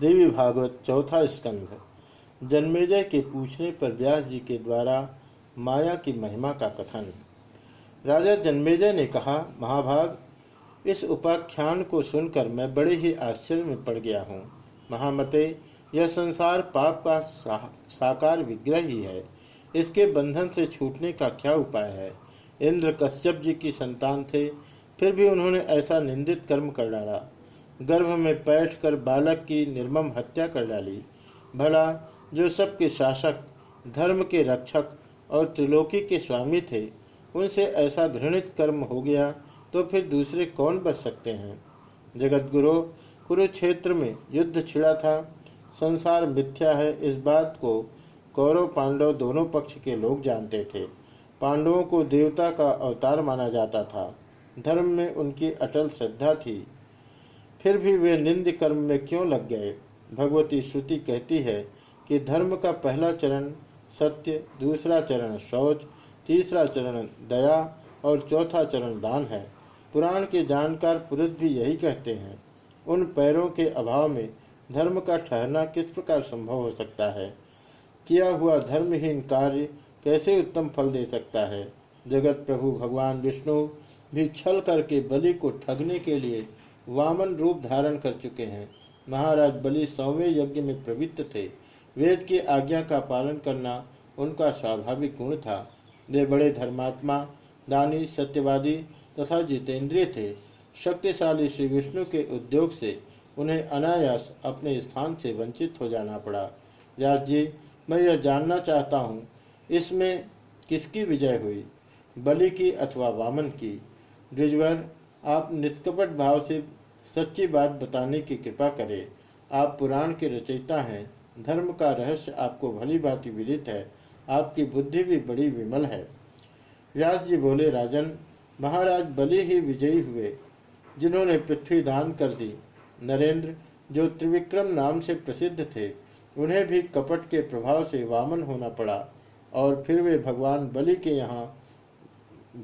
देवी भागवत चौथा स्कंध जन्मेजय के पूछने पर व्यास जी के द्वारा माया की महिमा का कथन। राजा जन्मेजय ने कहा महाभाग इस उपाख्यान को सुनकर मैं बड़े ही आश्चर्य में पड़ गया हूँ। महामते यह संसार पाप का सा, साकार विग्रह ही है। इसके बंधन से छूटने का क्या उपाय है? इंद्र कश्यप जी की संतान थे फिर भी उन्होंने ऐसा निंदित कर्म कर डाला। गर्भ में बैठकर बालक की निर्मम हत्या कर डाली। भला, जो सबके शासक, धर्म के रक्षक और त्रिलोकी के स्वामी थे, उनसे ऐसा घृणित कर्म हो गया तो फिर दूसरे कौन बच सकते हैं? जगतगुरु कुरुक्षेत्र में युद्ध छिड़ा था। संसार मिथ्या है इस बात को कौरव पांडव दोनों पक्ष के लोग जानते थे। पांडवों को देवता का अवतार माना जाता था। धर्म में उनकी अटल श्रद्धा थी। फिर भी वे निंद कर्म में क्यों लग गए? भगवती श्रुति कहती है कि धर्म का पहला चरण सत्य, दूसरा चरण शौच, तीसरा चरण दया और चौथा चरण दान है। पुराण के जानकार पुरुष भी यही कहते हैं। उन पैरों के अभाव में धर्म का ठहरना किस प्रकार संभव हो सकता है? किया हुआ धर्महीन कार्य कैसे उत्तम फल दे सकता है? जगत प्रभु भगवान विष्णु भी छल करके बलि को ठगने के लिए वामन रूप धारण कर चुके हैं। महाराज बलि सौवे यज्ञ में प्रवृत्त थे। वेद की आज्ञा का पालन करना उनका स्वाभाविक गुण था। वे बड़े धर्मात्मा, दानी, सत्यवादी तथा जितेंद्रिय थे। शक्तिशाली श्री विष्णु के उद्योग से उन्हें अनायास अपने स्थान से वंचित हो जाना पड़ा। व्यास जी, मैं यह जानना चाहता हूँ, इसमें किसकी विजय हुई? बलि की अथवा वामन की? द्विजवर, आप निष्कपट भाव से सच्ची बात बताने की कृपा करें। आप पुराण के रचयिता हैं, धर्म का रहस्य आपको भली भांति विदित है, आपकी बुद्धि भी बड़ी विमल है। व्यास जी बोले, राजन, महाराज बलि ही विजयी हुए, जिन्होंने पृथ्वी दान कर दी। नरेंद्र, जो त्रिविक्रम नाम से प्रसिद्ध थे, उन्हें भी कपट के प्रभाव से वामन होना पड़ा, और फिर वे भगवान बलि के यहाँ,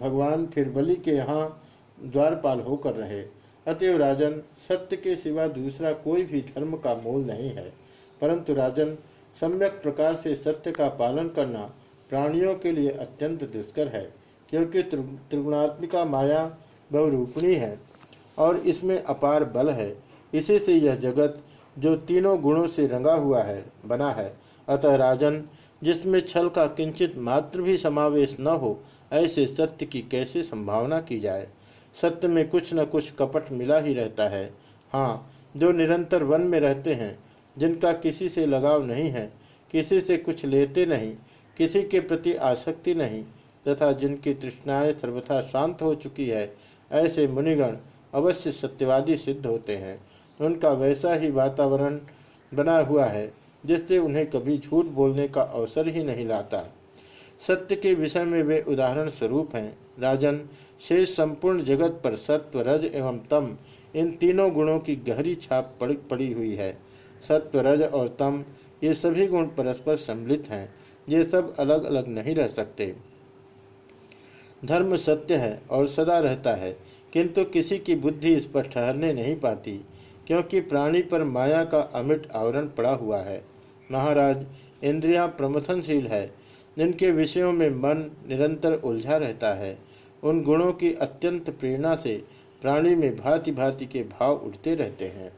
भगवान फिर बलि के यहाँ द्वारपाल होकर रहे। अतएव राजन, सत्य के सिवा दूसरा कोई भी धर्म का मूल नहीं है। परंतु राजन, सम्यक प्रकार से सत्य का पालन करना प्राणियों के लिए अत्यंत दुष्कर है, क्योंकि त्रिगुणात्मिका माया बहुरूपणी है और इसमें अपार बल है। इसी से यह जगत, जो तीनों गुणों से रंगा हुआ है, बना है। अतः राजन, जिसमें छल का किंचित मात्र भी समावेश न हो, ऐसे सत्य की कैसे संभावना की जाए? सत्य में कुछ न कुछ कपट मिला ही रहता है। हाँ जो निरंतर वन में रहते हैं, जिनका किसी से लगाव नहीं है, किसी से कुछ लेते नहीं, किसी के प्रति आसक्ति नहीं, तथा जिनकी तृष्णाएँ सर्वथा शांत हो चुकी है, ऐसे मुनिगण अवश्य सत्यवादी सिद्ध होते हैं। उनका वैसा ही वातावरण बना हुआ है, जिससे उन्हें कभी झूठ बोलने का अवसर ही नहीं लाता। सत्य के विषय में वे उदाहरण स्वरूप हैं। राजन, शेष संपूर्ण जगत पर सत्व, रज एवं तम, इन तीनों गुणों की गहरी छाप पड़, पड़ी हुई है। सत्व, रज और तम, ये सभी गुण परस्पर सम्मिलित हैं। ये सब अलग अलग नहीं रह सकते। धर्म सत्य है और सदा रहता है, किंतु किसी की बुद्धि इस पर ठहरने नहीं पाती, क्योंकि प्राणी पर माया का अमिट आवरण पड़ा हुआ है। महाराज, इंद्रियाँ प्रमथनशील है जिनके विषयों में मन निरंतर उलझा रहता है, उन गुणों की अत्यंत प्रेरणा से प्राणी में भांति भांति के भाव उठते रहते हैं।